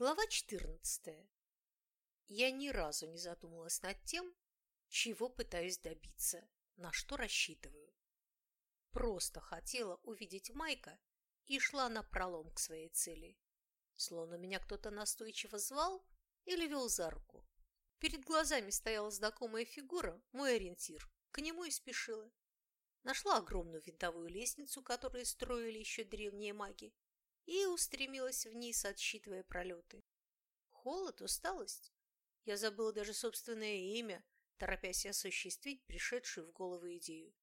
Глава 14. Я ни разу не задумалась над тем, чего пытаюсь добиться, на что рассчитываю. Просто хотела увидеть Майка и шла на пролом к своей цели. Словно меня кто-то настойчиво звал или вел за руку. Перед глазами стояла знакомая фигура, мой ориентир. К нему и спешила. Нашла огромную винтовую лестницу, которую строили еще древние маги, и устремилась вниз, отсчитывая пролеты. Холод, усталость. Я забыла даже собственное имя, торопясь осуществить пришедшую в голову идею.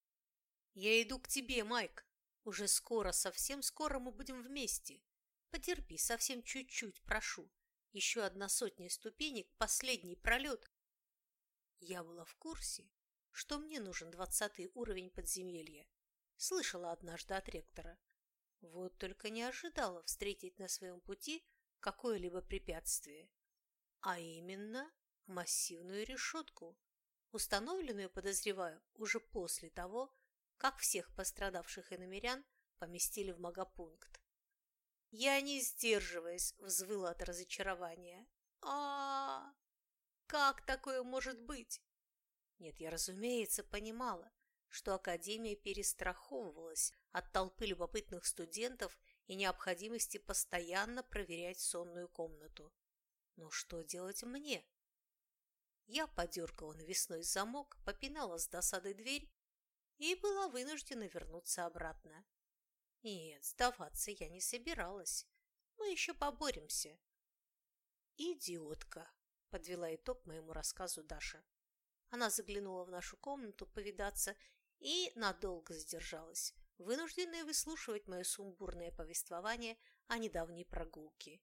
«Я иду к тебе, Майк. Уже скоро, совсем скоро мы будем вместе. Потерпи, совсем чуть-чуть, прошу. Еще одна сотня ступенек, последний пролет». Я была в курсе, что мне нужен двадцатый уровень подземелья. Слышала однажды от ректора. Вот только не ожидала встретить на своем пути какое-либо препятствие, а именно массивную решетку, установленную, подозреваю, уже после того, как всех пострадавших иномерян поместили в магопункт. Я, не сдерживаясь, взвыла от разочарования. а, -а, -а Как такое может быть? Нет, я, разумеется, понимала, что Академия перестраховывалась от толпы любопытных студентов и необходимости постоянно проверять сонную комнату. Но что делать мне? Я подергала навесной замок, попинала с досадой дверь и была вынуждена вернуться обратно. Нет, сдаваться я не собиралась. Мы еще поборемся. «Идиотка!» – подвела итог моему рассказу Даша. Она заглянула в нашу комнату повидаться и надолго задержалась, вынужденная выслушивать мое сумбурное повествование о недавней прогулке.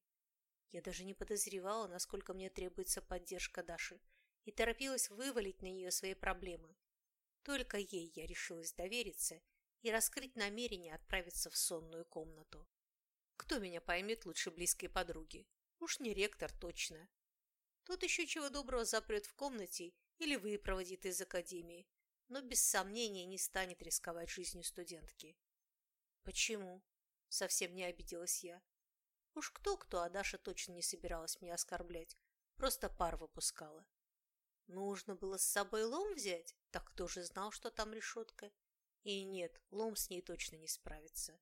Я даже не подозревала, насколько мне требуется поддержка Даши, и торопилась вывалить на нее свои проблемы. Только ей я решилась довериться и раскрыть намерение отправиться в сонную комнату. Кто меня поймет лучше близкой подруги? Уж не ректор точно. Тот еще чего доброго запрет в комнате или выпроводит из академии, но без сомнения не станет рисковать жизнью студентки. Почему? Совсем не обиделась я. Уж кто-кто, а Даша точно не собиралась меня оскорблять, просто пар выпускала. Нужно было с собой лом взять, так кто же знал, что там решетка? И нет, лом с ней точно не справится.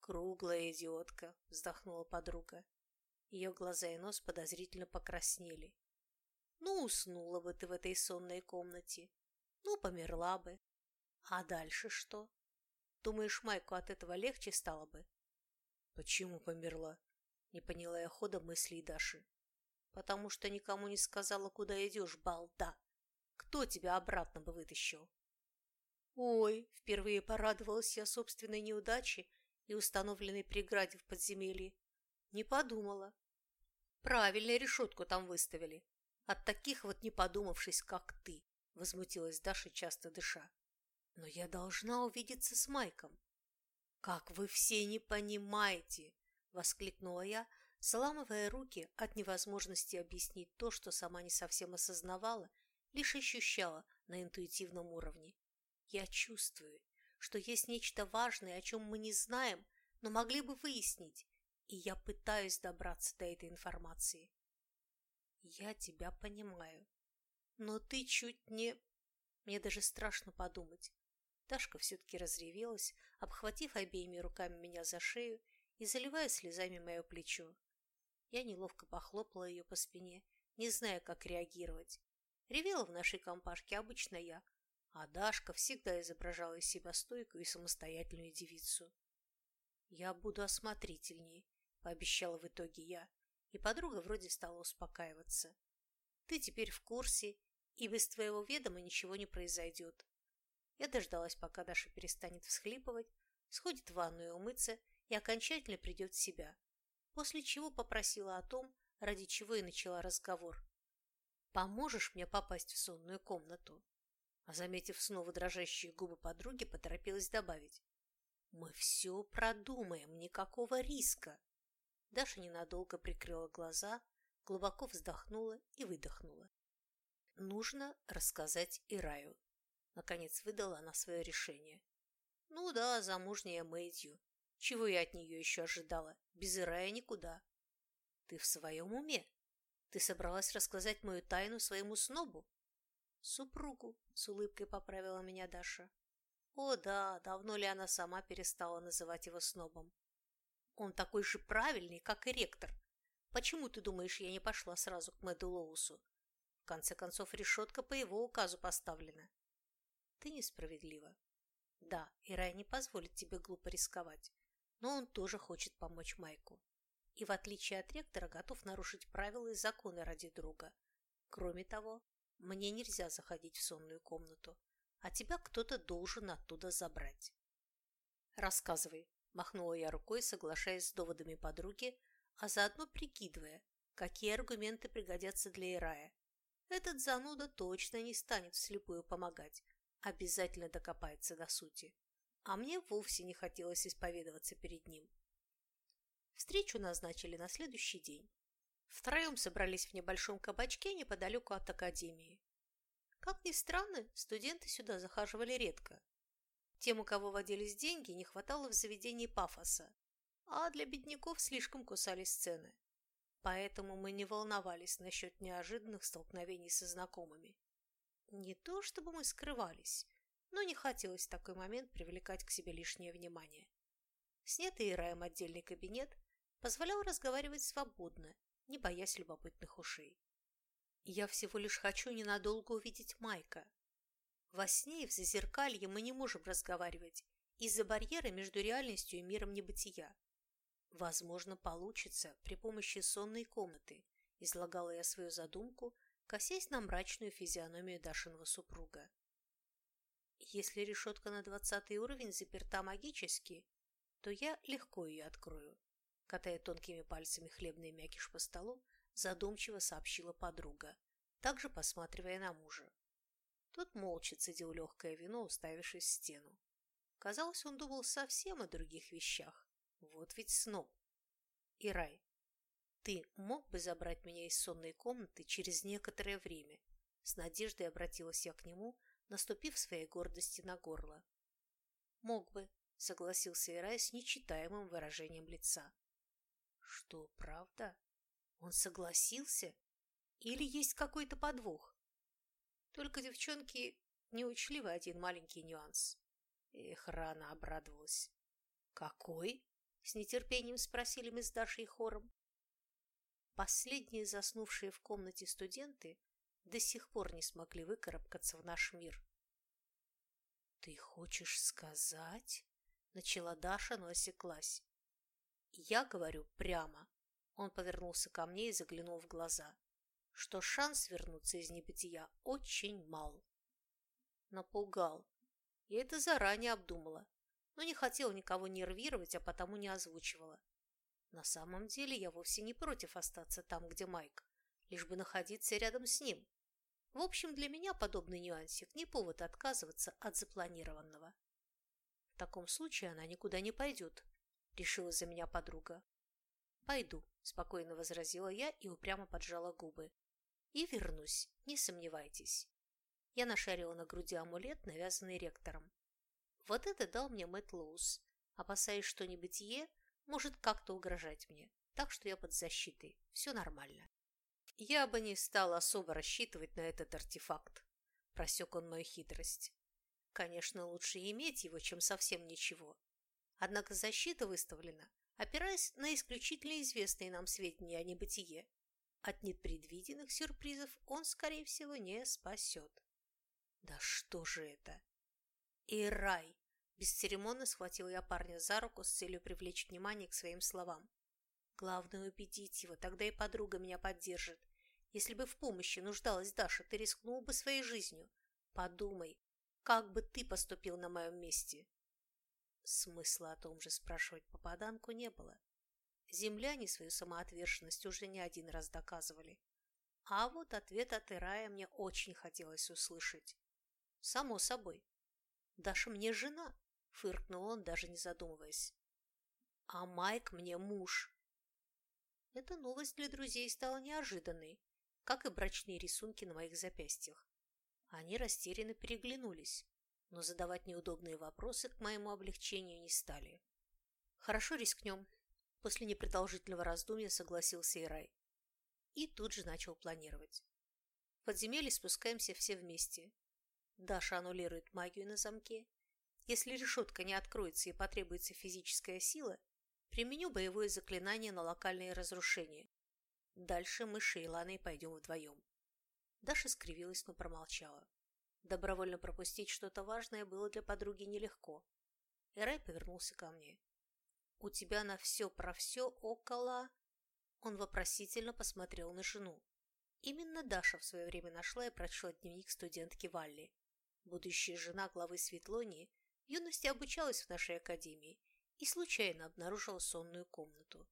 Круглая идиотка, вздохнула подруга. Ее глаза и нос подозрительно покраснели. Ну, уснула бы ты в этой сонной комнате. Ну, померла бы. А дальше что? Думаешь, Майку от этого легче стало бы? Почему померла? Не поняла я хода мыслей Даши. Потому что никому не сказала, куда идешь, балда. Кто тебя обратно бы вытащил? Ой, впервые порадовалась я собственной неудаче и установленной преграде в подземелье. Не подумала. Правильно решетку там выставили. От таких вот не подумавшись, как ты, возмутилась Даша, часто дыша. Но я должна увидеться с Майком. Как вы все не понимаете, воскликнула я, заламывая руки от невозможности объяснить то, что сама не совсем осознавала, лишь ощущала на интуитивном уровне. Я чувствую, что есть нечто важное, о чем мы не знаем, но могли бы выяснить, и я пытаюсь добраться до этой информации. Я тебя понимаю. Но ты чуть не... Мне даже страшно подумать. Дашка все-таки разревелась, обхватив обеими руками меня за шею и заливая слезами мое плечо. Я неловко похлопала ее по спине, не зная, как реагировать. Ревела в нашей компашке обычно я, а Дашка всегда изображала из себя стойкую и самостоятельную девицу. «Я буду осмотрительней», — пообещала в итоге я, и подруга вроде стала успокаиваться. Ты теперь в курсе, и без твоего ведома ничего не произойдет. Я дождалась, пока Даша перестанет всхлипывать, сходит в ванную умыться и окончательно придет в себя, после чего попросила о том, ради чего и начала разговор. «Поможешь мне попасть в сонную комнату?» А заметив снова дрожащие губы подруги, поторопилась добавить. «Мы все продумаем, никакого риска!» Даша ненадолго прикрыла глаза, глубоко вздохнула и выдохнула. Нужно рассказать Ираю. Наконец выдала она свое решение. Ну да, замужняя Мэйдью. Чего я от нее еще ожидала? Без Ирая никуда. Ты в своем уме? Ты собралась рассказать мою тайну своему снобу? Супругу, с улыбкой поправила меня Даша. О да, давно ли она сама перестала называть его снобом? Он такой же правильный, как и ректор. Почему, ты думаешь, я не пошла сразу к Мэду Лоусу? Конце концов, решетка по его указу поставлена. Ты несправедлива. Да, и Рай не позволит тебе глупо рисковать, но он тоже хочет помочь Майку. И в отличие от ректора, готов нарушить правила и законы ради друга. Кроме того, мне нельзя заходить в сонную комнату, а тебя кто-то должен оттуда забрать. Рассказывай, махнула я рукой, соглашаясь с доводами подруги, а заодно прикидывая, какие аргументы пригодятся для Ирая. Этот зануда точно не станет вслепую помогать, обязательно докопается до сути. А мне вовсе не хотелось исповедоваться перед ним. Встречу назначили на следующий день. Втроем собрались в небольшом кабачке неподалеку от академии. Как ни странно, студенты сюда захаживали редко. Тем, у кого водились деньги, не хватало в заведении пафоса, а для бедняков слишком кусались цены. Поэтому мы не волновались насчет неожиданных столкновений со знакомыми. Не то чтобы мы скрывались, но не хотелось в такой момент привлекать к себе лишнее внимание. Снятый Раем отдельный кабинет позволял разговаривать свободно, не боясь любопытных ушей. Я всего лишь хочу ненадолго увидеть Майка. Во сне и в зазеркалье мы не можем разговаривать из-за барьера между реальностью и миром небытия. Возможно, получится при помощи сонной комнаты, излагала я свою задумку, косясь на мрачную физиономию Дашиного супруга. Если решетка на двадцатый уровень заперта магически, то я легко ее открою. Катая тонкими пальцами хлебный мякиш по столу, задумчиво сообщила подруга, также посматривая на мужа. Тот молча цедил легкое вино, уставившись в стену. Казалось, он думал совсем о других вещах. Вот ведь сноб. Ирай, ты мог бы забрать меня из сонной комнаты через некоторое время? С надеждой обратилась я к нему, наступив своей гордости на горло. Мог бы, согласился Ирай с нечитаемым выражением лица. Что, правда? Он согласился? Или есть какой-то подвох? Только девчонки не учли в один маленький нюанс. Эх, рано обрадовалась. «Какой?» – с нетерпением спросили мы с Дашей хором. Последние заснувшие в комнате студенты до сих пор не смогли выкарабкаться в наш мир. «Ты хочешь сказать?» – начала Даша, но осеклась. «Я говорю прямо». Он повернулся ко мне и заглянул в глаза, что шанс вернуться из небытия очень мал. Напугал. Я это заранее обдумала, но не хотела никого нервировать, а потому не озвучивала. На самом деле я вовсе не против остаться там, где Майк, лишь бы находиться рядом с ним. В общем, для меня подобный нюансик не повод отказываться от запланированного. В таком случае она никуда не пойдет, решила за меня подруга. Пойду, спокойно возразила я и упрямо поджала губы. И вернусь, не сомневайтесь. Я нашарила на груди амулет, навязанный ректором. Вот это дал мне Мэтт Лоус, опасаясь, что небытие может как-то угрожать мне, так что я под защитой. Все нормально. Я бы не стала особо рассчитывать на этот артефакт. Просек он мою хитрость. Конечно, лучше иметь его, чем совсем ничего. Однако защита выставлена, опираясь на исключительно известные нам сведения о небытие. От непредвиденных сюрпризов он, скорее всего, не спасет. Да что же это? И рай! Бесцеремонно схватил я парня за руку с целью привлечь внимание к своим словам. Главное убедить его, тогда и подруга меня поддержит. Если бы в помощи нуждалась Даша, ты рискнул бы своей жизнью. Подумай, как бы ты поступил на моем месте? Смысла о том же спрашивать попаданку не было. Земляне свою самоотверженность уже не один раз доказывали. А вот ответ от Ирая мне очень хотелось услышать. Само собой. Даша мне жена, фыркнул он, даже не задумываясь. А Майк мне муж. Эта новость для друзей стала неожиданной, как и брачные рисунки на моих запястьях. Они растерянно переглянулись, но задавать неудобные вопросы к моему облегчению не стали. «Хорошо рискнем», После непродолжительного раздумья согласился Ирай. И тут же начал планировать. В подземелье спускаемся все вместе. Даша аннулирует магию на замке. Если решетка не откроется и потребуется физическая сила, применю боевое заклинание на локальные разрушения. Дальше мы с Шейланой пойдем вдвоем. Даша скривилась, но промолчала. Добровольно пропустить что-то важное было для подруги нелегко. Эрай повернулся ко мне. «У тебя на все про все около...» Он вопросительно посмотрел на жену. Именно Даша в свое время нашла и прочла дневник студентки Валли. Будущая жена главы Светлонии юности обучалась в нашей академии и случайно обнаружила сонную комнату.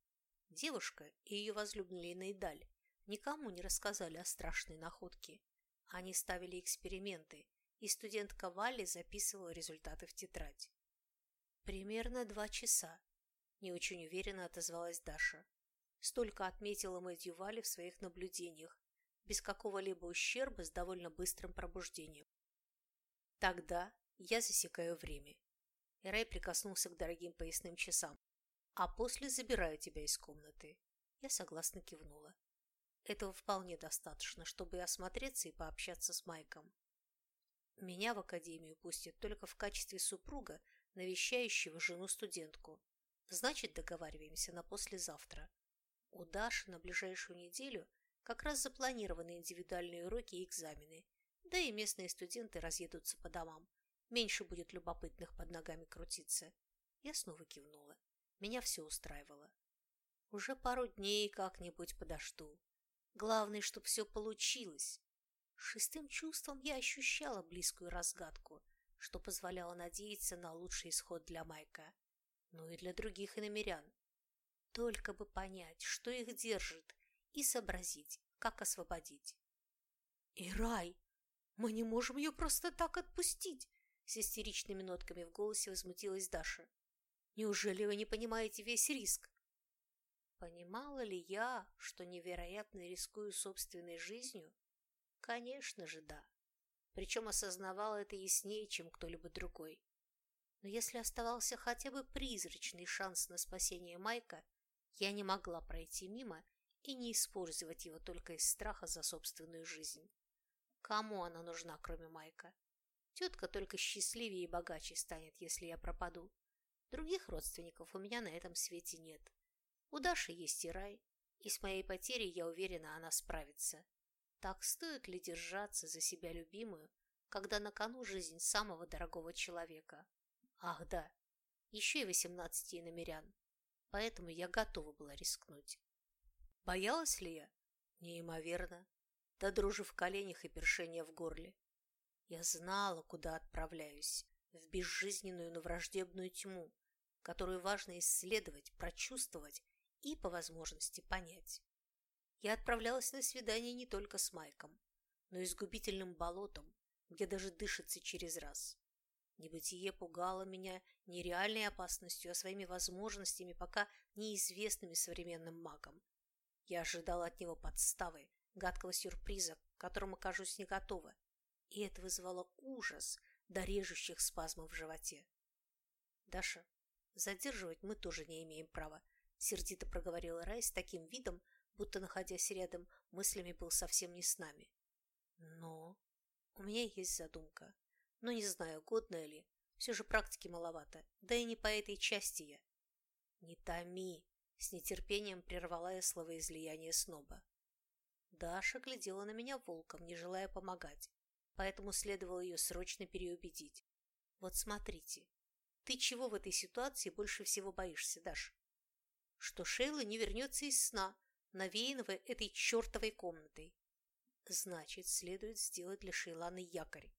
Девушка и ее возлюбленный Нейдаль никому не рассказали о страшной находке. Они ставили эксперименты, и студентка Валли записывала результаты в тетрадь. «Примерно два часа», – не очень уверенно отозвалась Даша. Столько отметила Мэдью Валли в своих наблюдениях, без какого-либо ущерба с довольно быстрым пробуждением. Тогда я засекаю время. Рэй прикоснулся к дорогим поясным часам. А после забираю тебя из комнаты. Я согласно кивнула. Этого вполне достаточно, чтобы осмотреться и пообщаться с Майком. Меня в академию пустят только в качестве супруга, навещающего жену-студентку. Значит, договариваемся на послезавтра. У Даши на ближайшую неделю как раз запланированы индивидуальные уроки и экзамены, да и местные студенты разъедутся по домам. Меньше будет любопытных под ногами крутиться. Я снова кивнула. Меня все устраивало. Уже пару дней как-нибудь подожду. Главное, чтобы все получилось. Шестым чувством я ощущала близкую разгадку, что позволяло надеяться на лучший исход для Майка, ну и для других иномерян. Только бы понять, что их держит, и сообразить, как освободить. И рай! Мы не можем ее просто так отпустить! С истеричными нотками в голосе возмутилась Даша. Неужели вы не понимаете весь риск? Понимала ли я, что невероятно рискую собственной жизнью? Конечно же, да. Причем осознавала это яснее, чем кто-либо другой. Но если оставался хотя бы призрачный шанс на спасение Майка, я не могла пройти мимо и не использовать его только из страха за собственную жизнь. Кому она нужна, кроме Майка? Тетка только счастливее и богаче станет, если я пропаду. Других родственников у меня на этом свете нет. У Даши есть и рай, и с моей потерей, я уверена, она справится. Так стоит ли держаться за себя любимую, когда на кону жизнь самого дорогого человека? Ах да, еще и восемнадцати иномерян. Поэтому я готова была рискнуть. Боялась ли я? Неимоверно. До дрожи в коленях и першения в горле. Я знала, куда отправляюсь, в безжизненную, но враждебную тьму, которую важно исследовать, прочувствовать и, по возможности, понять. Я отправлялась на свидание не только с Майком, но и с губительным болотом, где даже дышится через раз. Небытие пугало меня не реальной опасностью, а своими возможностями, пока неизвестными современным магам. Я ожидала от него подставы, гадкого сюрприза, к которому кажусь не готова, и это вызывало ужас до режущих спазмов в животе. «Даша, задерживать мы тоже не имеем права», – сердито проговорила Рай с таким видом, будто, находясь рядом, мыслями был совсем не с нами. «Но у меня есть задумка. Но не знаю, годная ли. Все же практики маловато, да и не по этой части я». «Не томи!» – с нетерпением прервала я словоизлияние сноба. Даша глядела на меня волком, не желая помогать, поэтому следовало ее срочно переубедить. «Вот смотрите, ты чего в этой ситуации больше всего боишься, Даш? Что Шейла не вернется из сна, навеянного этой чертовой комнатой. Значит, следует сделать для Шейланы якорь.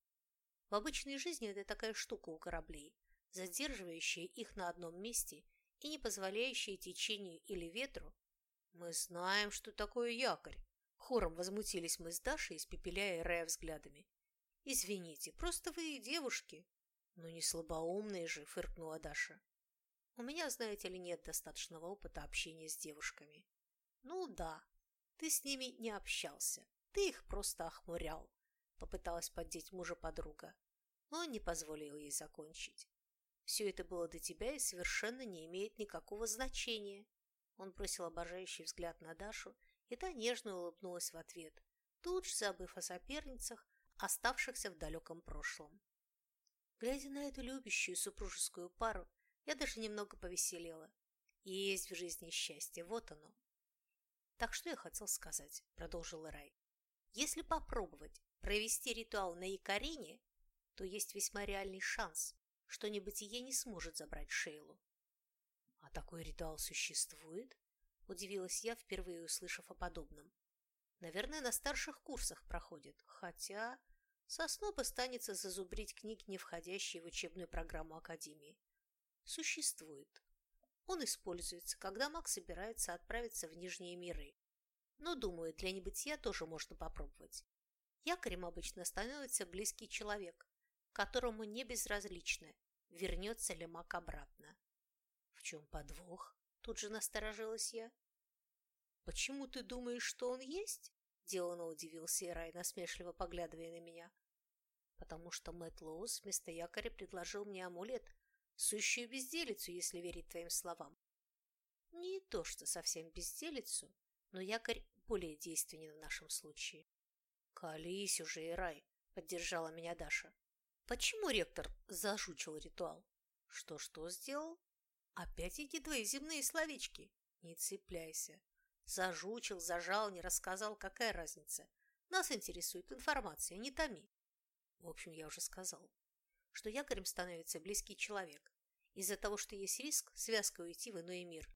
В обычной жизни это такая штука у кораблей, задерживающая их на одном месте и не позволяющая течению или ветру. Мы знаем, что такое якорь. Хором возмутились мы с Дашей, испепеляя Рая взглядами. «Извините, просто вы девушки». «Ну не слабоумные же», — фыркнула Даша. «У меня, знаете ли, нет достаточного опыта общения с девушками». «Ну да, ты с ними не общался, ты их просто охмурял», — попыталась поддеть мужа подруга, но он не позволил ей закончить. «Все это было до тебя и совершенно не имеет никакого значения. Он бросил обожающий взгляд на Дашу, и та нежно улыбнулась в ответ, тут же забыв о соперницах, оставшихся в далеком прошлом. Глядя на эту любящую супружескую пару, я даже немного повеселела. Есть в жизни счастье, вот оно. Так что я хотел сказать, продолжил Рай. Если попробовать провести ритуал на Якарине, то есть весьма реальный шанс, что небытие не сможет забрать Шейлу. «А такой ритуал существует?» – удивилась я, впервые услышав о подобном. «Наверное, на старших курсах проходит, хотя Сосноб останется зазубрить книг, не входящие в учебную программу Академии. Существует. Он используется, когда маг собирается отправиться в Нижние миры. Но, думаю, для небытия тоже можно попробовать. Якорем обычно становится близкий человек, которому не безразлично, вернется ли маг обратно. В чем подвох? Тут же насторожилась я. Почему ты думаешь, что он есть? Делано удивился Ирай, насмешливо поглядывая на меня. Потому что Мэтт Лоус вместо якоря предложил мне амулет, сущую безделицу, если верить твоим словам. Не то, что совсем безделицу, но якорь более действенен в нашем случае. «Колись уже, Ирай!» – поддержала меня Даша. «Почему ректор зажучил ритуал?» «Что-что сделал?» «Опять эти твои земные словечки!» «Не цепляйся!» Зажучил, зажал, не рассказал, какая разница. Нас интересует информация, не томи. В общем, я уже сказал, что якорем становится близкий человек. Из-за того, что есть риск связкой уйти в иной мир.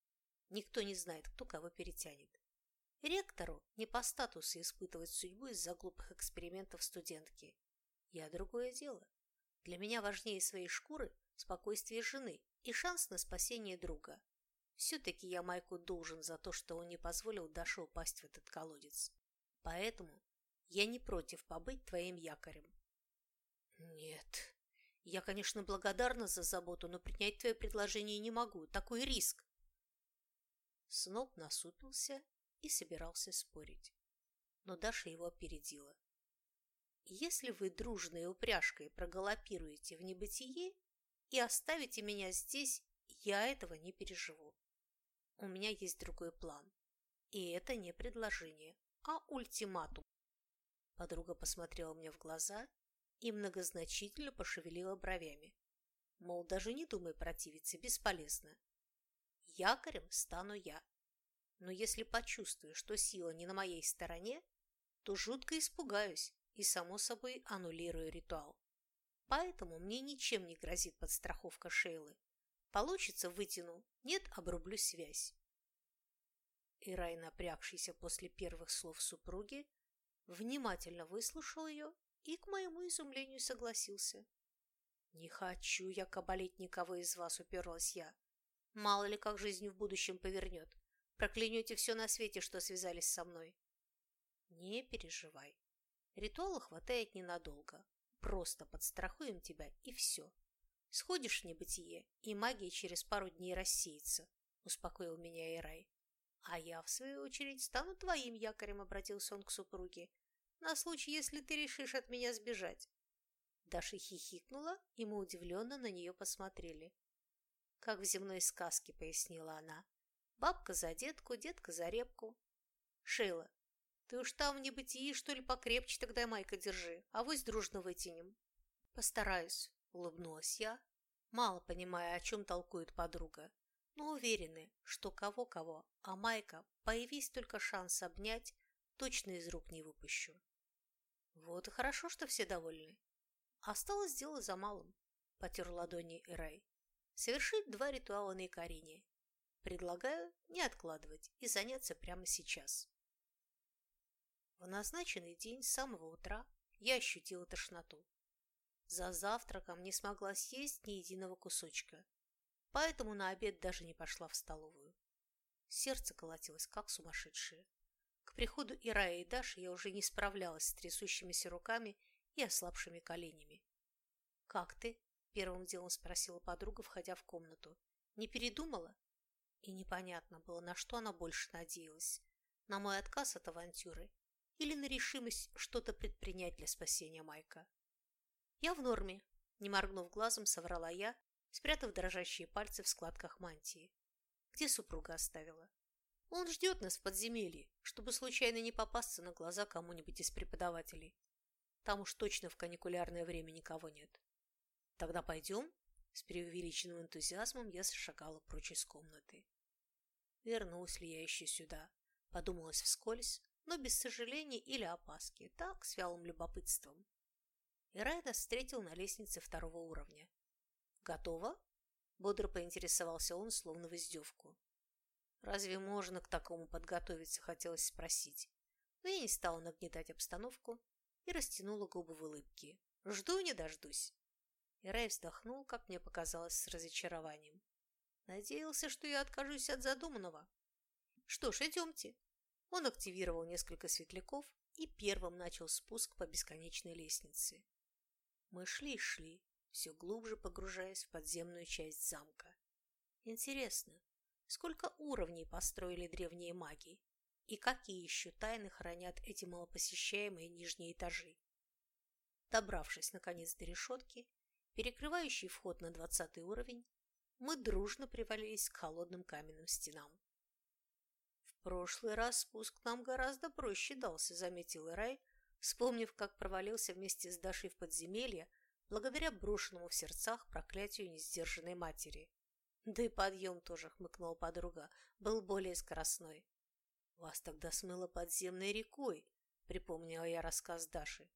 Никто не знает, кто кого перетянет. Ректору не по статусу испытывать судьбу из-за глупых экспериментов студентки. Я другое дело. Для меня важнее своей шкуры спокойствие жены и шанс на спасение друга. Все-таки я Майку должен за то, что он не позволил Даше упасть в этот колодец. Поэтому я не против побыть твоим якорем. Нет, я, конечно, благодарна за заботу, но принять твое предложение не могу. Такой риск. Сноб насупился и собирался спорить. Но Даша его опередила. Если вы дружной упряжкой проголопируете в небытие и оставите меня здесь, я этого не переживу. У меня есть другой план. И это не предложение, а ультиматум. Подруга посмотрела мне в глаза и многозначительно пошевелила бровями. Мол, даже не думай противиться, бесполезно. Якорем стану я. Но если почувствую, что сила не на моей стороне, то жутко испугаюсь и, само собой, аннулирую ритуал. Поэтому мне ничем не грозит подстраховка Шейлы. Получится – вытяну, нет – обрублю связь. Ирай, напрягшийся после первых слов супруги, внимательно выслушал ее и, к моему изумлению, согласился. «Не хочу я кабалить никого из вас», — уперлась я. «Мало ли, как жизнь в будущем повернет. Проклянете все на свете, что связались со мной». «Не переживай. Ритуала хватает ненадолго. Просто подстрахуем тебя, и все. Сходишь в небытие, и магия через пару дней рассеется», — успокоил меня Ирай. «А я, в свою очередь, стану твоим якорем», — обратился он к супруге, «на случай, если ты решишь от меня сбежать». Даша хихикнула, и мы удивленно на нее посмотрели. «Как в земной сказке», — пояснила она. «Бабка за детку, детка за репку». «Шейла, ты уж там в небытии, что ли, покрепче тогда майка держи, а вось дружно вытянем». «Постараюсь», — улыбнулась я, мало понимая, о чем толкует подруга, но уверены, что кого-кого, а Майка, появись только шанс обнять, точно из рук не выпущу. Вот и хорошо, что все довольны. Осталось дело за малым, потер ладони Эрай. Совершить два ритуала на Икарине. Предлагаю не откладывать и заняться прямо сейчас. В назначенный день с самого утра я ощутила тошноту. За завтраком не смогла съесть ни единого кусочка, поэтому на обед даже не пошла в столовую. Сердце колотилось, как сумасшедшее. К приходу Ирая и Даши я уже не справлялась с трясущимися руками и ослабшими коленями. «Как ты?» – первым делом спросила подруга, входя в комнату. «Не передумала?» И непонятно было, на что она больше надеялась. На мой отказ от авантюры или на решимость что-то предпринять для спасения Майка. «Я в норме», – не моргнув глазом, соврала я, спрятав дрожащие пальцы в складках мантии. Где супруга оставила? Он ждет нас в подземелье, чтобы случайно не попасться на глаза кому-нибудь из преподавателей. Там уж точно в каникулярное время никого нет. Тогда пойдем?» С преувеличенным энтузиазмом я зашагала прочь из комнаты. Вернулась ли я еще сюда? Подумалась вскользь, но без сожаления или опаски, так, с вялым любопытством. И Райда встретил на лестнице второго уровня. «Готово?» – бодро поинтересовался он, словно в издевку. «Разве можно к такому подготовиться?» – хотелось спросить. Но я не стала нагнетать обстановку и растянула губы в улыбке. «Жду не дождусь». И Рай вздохнул, как мне показалось, с разочарованием. Надеялся, что я откажусь от задуманного. Что ж, идемте. Он активировал несколько светляков и первым начал спуск по бесконечной лестнице. Мы шли-шли, все глубже погружаясь в подземную часть замка. Интересно, сколько уровней построили древние маги и какие еще тайны хранят эти малопосещаемые нижние этажи? Добравшись, наконец, до решетки, перекрывающей вход на двадцатый уровень, мы дружно привалились к холодным каменным стенам. «В прошлый раз спуск нам гораздо проще дался», — заметил Ирай, вспомнив, как провалился вместе с Дашей в подземелье благодаря брошенному в сердцах проклятию несдержанной матери. Да и подъем тоже, хмыкнула подруга, был более скоростной. «Вас тогда смыло подземной рекой», — припомнила я рассказ Даши.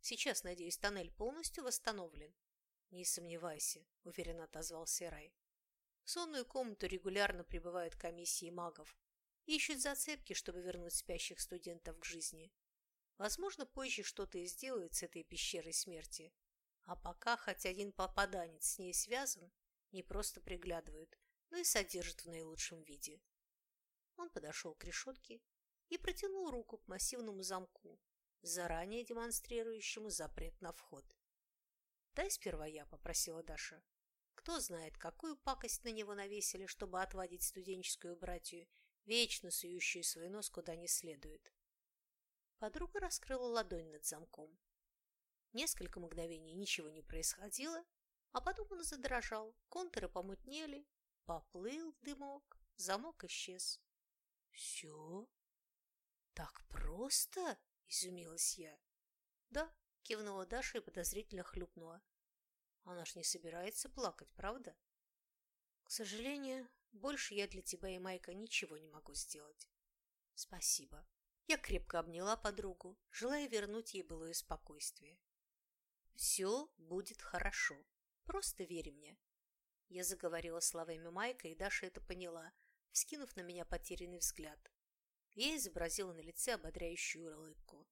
«Сейчас, надеюсь, тоннель полностью восстановлен?» «Не сомневайся», — уверенно отозвался Рай. В сонную комнату регулярно прибывают комиссии магов. Ищут зацепки, чтобы вернуть спящих студентов к жизни. Возможно, позже что-то и сделают с этой пещерой смерти. А пока хоть один попаданец с ней связан, не просто приглядывают, но и содержат в наилучшем виде. Он подошел к решетке и протянул руку к массивному замку, заранее демонстрирующему запрет на вход. «Дай сперва я», — попросила Даша. Кто знает, какую пакость на него навесили, чтобы отводить студенческую братью, вечно сующую свой нос куда не следует. Подруга раскрыла ладонь над замком. Несколько мгновений ничего не происходило, а потом он задрожал, контуры помутнели, поплыл дымок, замок исчез. «Все? Так просто?» – изумилась я. «Да», – кивнула Даша и подозрительно хлюпнула. Она ж не собирается плакать, правда? К сожалению, больше я для тебя и Майка ничего не могу сделать. Спасибо. Я крепко обняла подругу, желая вернуть ей былое спокойствие. Все будет хорошо. Просто верь мне. Я заговорила словами Майка, и Даша это поняла, вскинув на меня потерянный взгляд. Я изобразила на лице ободряющую улыбку.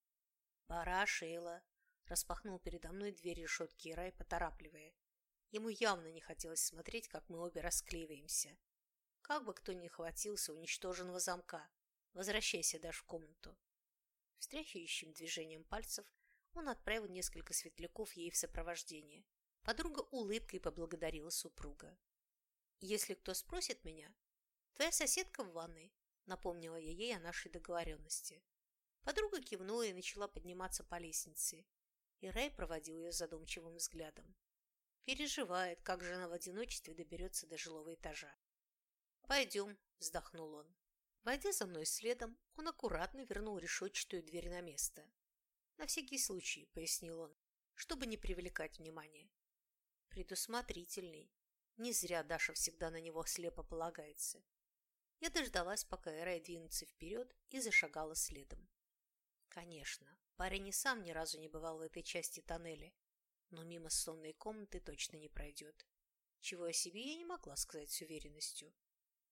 «Пора, Шейла. Распахнул передо мной дверь решетки Рай, поторапливая. Ему явно не хотелось смотреть, как мы обе расклеиваемся. Как бы кто ни хватился уничтоженного замка, возвращайся даже в комнату. Встряхивающим движением пальцев он отправил несколько светляков ей в сопровождение. Подруга улыбкой поблагодарила супруга. «Если кто спросит меня, твоя соседка в ванной», напомнила я ей о нашей договоренности. Подруга кивнула и начала подниматься по лестнице, и Рэй проводил ее задумчивым взглядом. Переживает, как жена в одиночестве доберется до жилого этажа. «Пойдем», – вздохнул он. Войдя за мной следом, он аккуратно вернул решетчатую дверь на место. «На всякий случай», – пояснил он, – «чтобы не привлекать внимания». Предусмотрительный. Не зря Даша всегда на него слепо полагается. Я дождалась, пока Эрай двинется вперед, и зашагала следом. Конечно, парень и сам ни разу не бывал в этой части тоннеля, но мимо сонной комнаты точно не пройдет. Чего о себе я не могла сказать с уверенностью.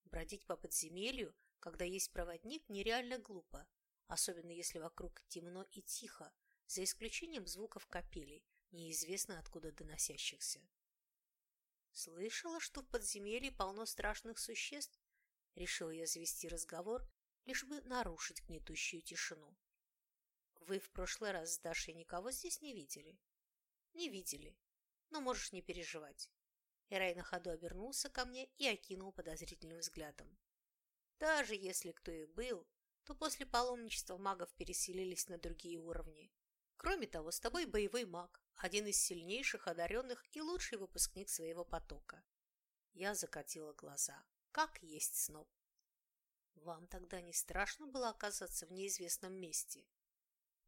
Бродить по подземелью, когда есть проводник, нереально глупо, особенно если вокруг темно и тихо, за исключением звуков капелей, неизвестно откуда доносящихся. Слышала, что в подземелье полно страшных существ? Решила я завести разговор, лишь бы нарушить гнетущую тишину. Вы в прошлый раз с Дашей никого здесь не видели? Не видели. Но можешь не переживать. Ирай на ходу обернулся ко мне и окинул подозрительным взглядом. Даже если кто и был, то после паломничества магов переселились на другие уровни. Кроме того, с тобой боевой маг, один из сильнейших, одаренных и лучший выпускник своего потока. Я закатила глаза. Как есть сноб. Вам тогда не страшно было оказаться в неизвестном месте?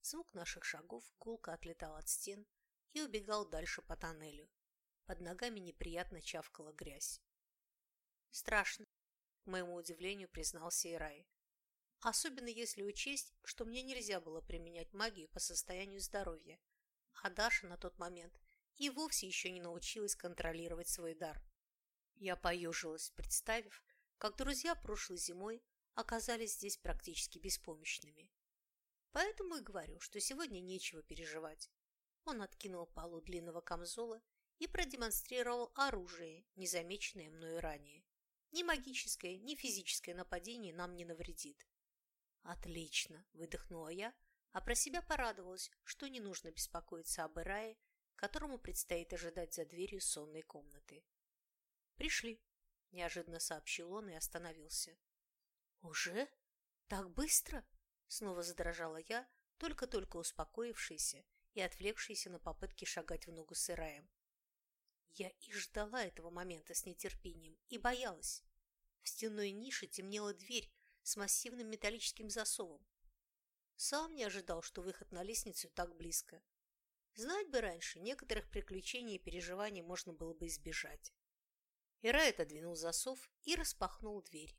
Звук наших шагов гулко отлетал от стен и убегал дальше по тоннелю. Под ногами неприятно чавкала грязь. Страшно, к моему удивлению признался Ирай. Особенно если учесть, что мне нельзя было применять магию по состоянию здоровья, а Даша на тот момент и вовсе еще не научилась контролировать свой дар. Я поежилась, представив, как друзья прошлой зимой оказались здесь практически беспомощными. Поэтому и говорю, что сегодня нечего переживать. Он откинул полу длинного камзола и продемонстрировал оружие, незамеченное мною ранее. Ни магическое, ни физическое нападение нам не навредит. «Отлично!» – выдохнула я, а про себя порадовалась, что не нужно беспокоиться об Ирае, которому предстоит ожидать за дверью сонной комнаты. «Пришли», – неожиданно сообщил он и остановился. «Уже? Так быстро?» – снова задрожала я, только-только успокоившаяся и отвлекшаяся на попытки шагать в ногу с Ираем. Я и ждала этого момента с нетерпением и боялась. В стенной нише темнела дверь с массивным металлическим засовом. Сам не ожидал, что выход на лестницу так близко. Знать бы раньше, некоторых приключений и переживаний можно было бы избежать. Ира отодвинул засов и распахнул дверь.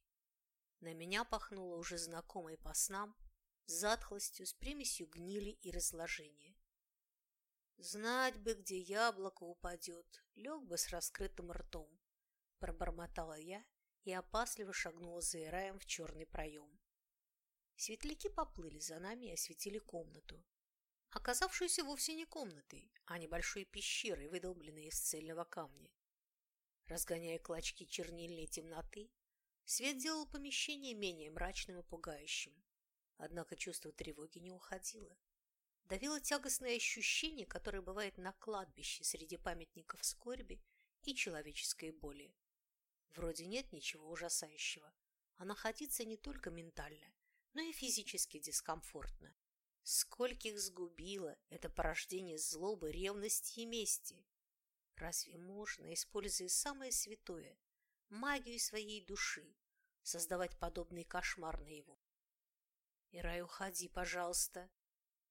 На меня пахнуло уже знакомой по снам, затхлостью с примесью гнили и разложения. Знать бы, где яблоко упадет, лег бы с раскрытым ртом, пробормотала я и опасливо шагнула за Ираем в черный проем. Светляки поплыли за нами и осветили комнату, оказавшуюся вовсе не комнатой, а небольшой пещерой, выдолбленной из цельного камня. Разгоняя клочки чернильной темноты, свет делал помещение менее мрачным и пугающим. Однако чувство тревоги не уходило. Давило тягостное ощущение, которое бывает на кладбище среди памятников скорби и человеческой боли. Вроде нет ничего ужасающего, а находиться не только ментально, но и физически дискомфортно. Скольких сгубило это порождение злобы, ревности и мести? Разве можно, используя самое святое, магию своей души, создавать подобный кошмар на его? «Ирай, уходи, пожалуйста!»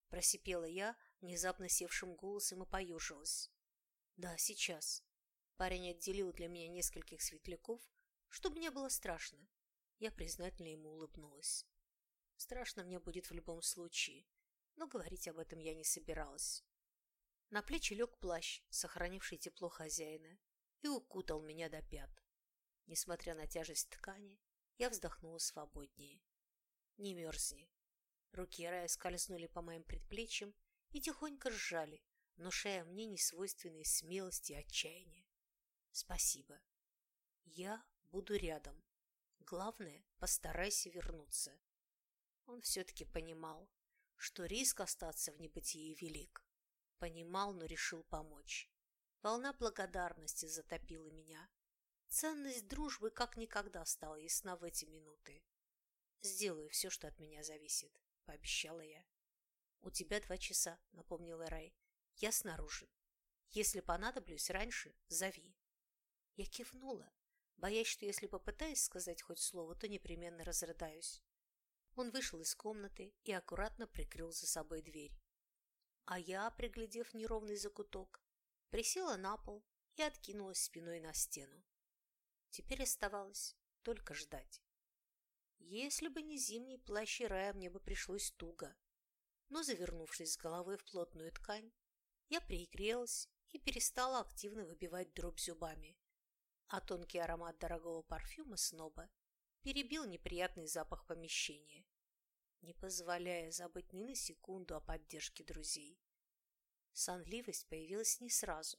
Просипела я, внезапно севшим голосом и поежилась. «Да, сейчас». Парень отделил для меня нескольких светляков, чтобы мне было страшно. Я признательно ему улыбнулась. Страшно мне будет в любом случае, но говорить об этом я не собиралась. На плечи лег плащ, сохранивший тепло хозяина, и укутал меня до пят. Несмотря на тяжесть ткани, я вздохнула свободнее. Не мерзни. Руки Рая скользнули по моим предплечьям и тихонько сжали, внушая мне несвойственные смелости и отчаяние. Спасибо. Я буду рядом. Главное, постарайся вернуться. Он все-таки понимал, что риск остаться в небытии велик. Понимал, но решил помочь. Волна благодарности затопила меня. Ценность дружбы как никогда стала ясна в эти минуты. «Сделаю все, что от меня зависит», — пообещала я. «У тебя два часа», — напомнила Рай. «Я снаружи. Если понадоблюсь раньше, зови». Я кивнула, боясь, что если попытаюсь сказать хоть слово, то непременно разрыдаюсь. Он вышел из комнаты и аккуратно прикрыл за собой дверь. А я, приглядев неровный закуток, присела на пол и откинулась спиной на стену. Теперь оставалось только ждать. Если бы не зимний плащ и рая, мне бы пришлось туго. Но, завернувшись с головой в плотную ткань, я пригрелась и перестала активно выбивать дробь зубами. А тонкий аромат дорогого парфюма сноба перебил неприятный запах помещения, не позволяя забыть ни на секунду о поддержке друзей. Сонливость появилась не сразу.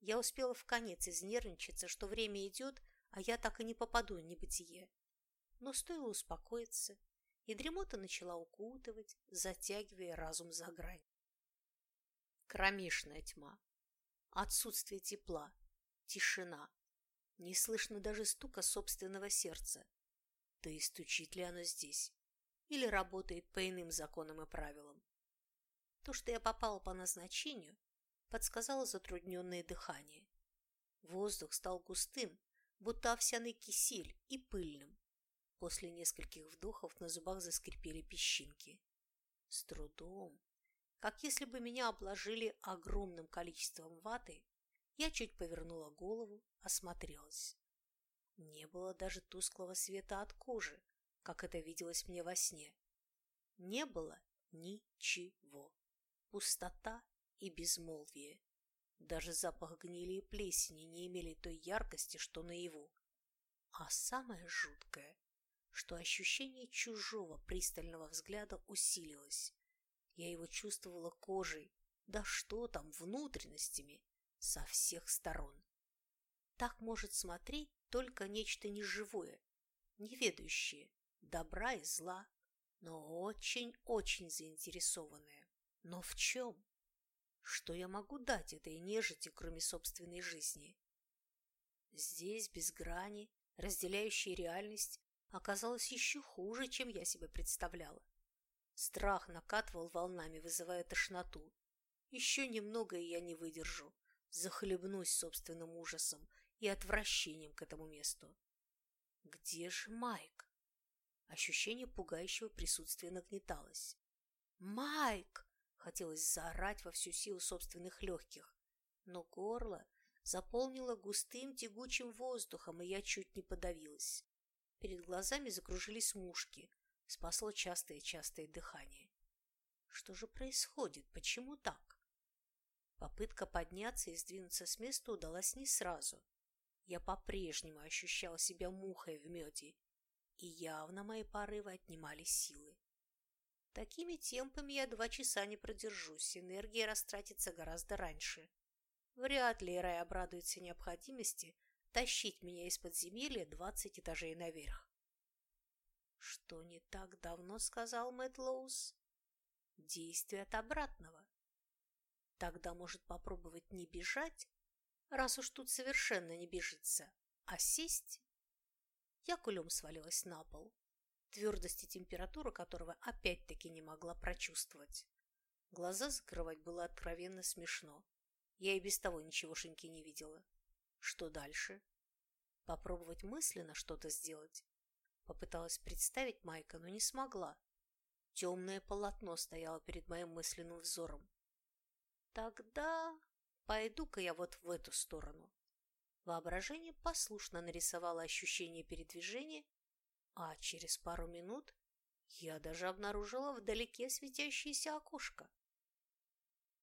Я успела в конец изнервничаться, что время идет, а я так и не попаду в небытие. Но стоило успокоиться, и дремота начала укутывать, затягивая разум за грань. Кромешная тьма, отсутствие тепла, тишина. Не слышно даже стука собственного сердца. Да и стучит ли оно здесь? Или работает по иным законам и правилам? То, что я попала по назначению, подсказало затрудненное дыхание. Воздух стал густым, будто овсяный кисель, и пыльным. После нескольких вдохов на зубах заскрипели песчинки. С трудом, как если бы меня обложили огромным количеством ваты, я чуть повернула голову, осмотрелась. Не было даже тусклого света от кожи, как это виделось мне во сне. Не было ничего. Пустота и безмолвие. Даже запах гнили и плесени не имели той яркости, что наяву. А самое жуткое, что ощущение чужого пристального взгляда усилилось. Я его чувствовала кожей, да что там, внутренностями, со всех сторон. Так может смотреть только нечто неживое, неведающее добра и зла, но очень-очень заинтересованное. Но в чем? Что я могу дать этой нежити, кроме собственной жизни? Здесь, без грани, разделяющей реальность, оказалось еще хуже, чем я себе представляла. Страх накатывал волнами, вызывая тошноту. Еще немного, и я не выдержу. Захлебнусь собственным ужасом и отвращением к этому месту. Где же Майк? Ощущение пугающего присутствия нагнеталось. «Майк!» – хотелось заорать во всю силу собственных легких, но горло заполнило густым тягучим воздухом, и я чуть не подавилась. Перед глазами закружились мушки, спасло частое-частое дыхание. Что же происходит? Почему так? Попытка подняться и сдвинуться с места удалась не сразу. Я по-прежнему ощущала себя мухой в меде, и явно мои порывы отнимали силы. Такими темпами я два часа не продержусь, энергия растратится гораздо раньше. Вряд ли Рай обрадуется необходимости тащить меня из подземелья двадцать этажей наверх. Что не так давно сказал Мэтт? Действие от обратного. Тогда может попробовать не бежать, раз уж тут совершенно не бежится, а сесть? Я кулем свалилась на пол, твердость и температура которого опять-таки не могла прочувствовать. Глаза закрывать было откровенно смешно. Я и без того ничегошеньки не видела. Что дальше? Попробовать мысленно что-то сделать? Попыталась представить Майка, но не смогла. Темное полотно стояло перед моим мысленным взором. Тогда пойду-ка я вот в эту сторону. Воображение послушно нарисовало ощущение передвижения, а через пару минут я даже обнаружила вдалеке светящееся окошко.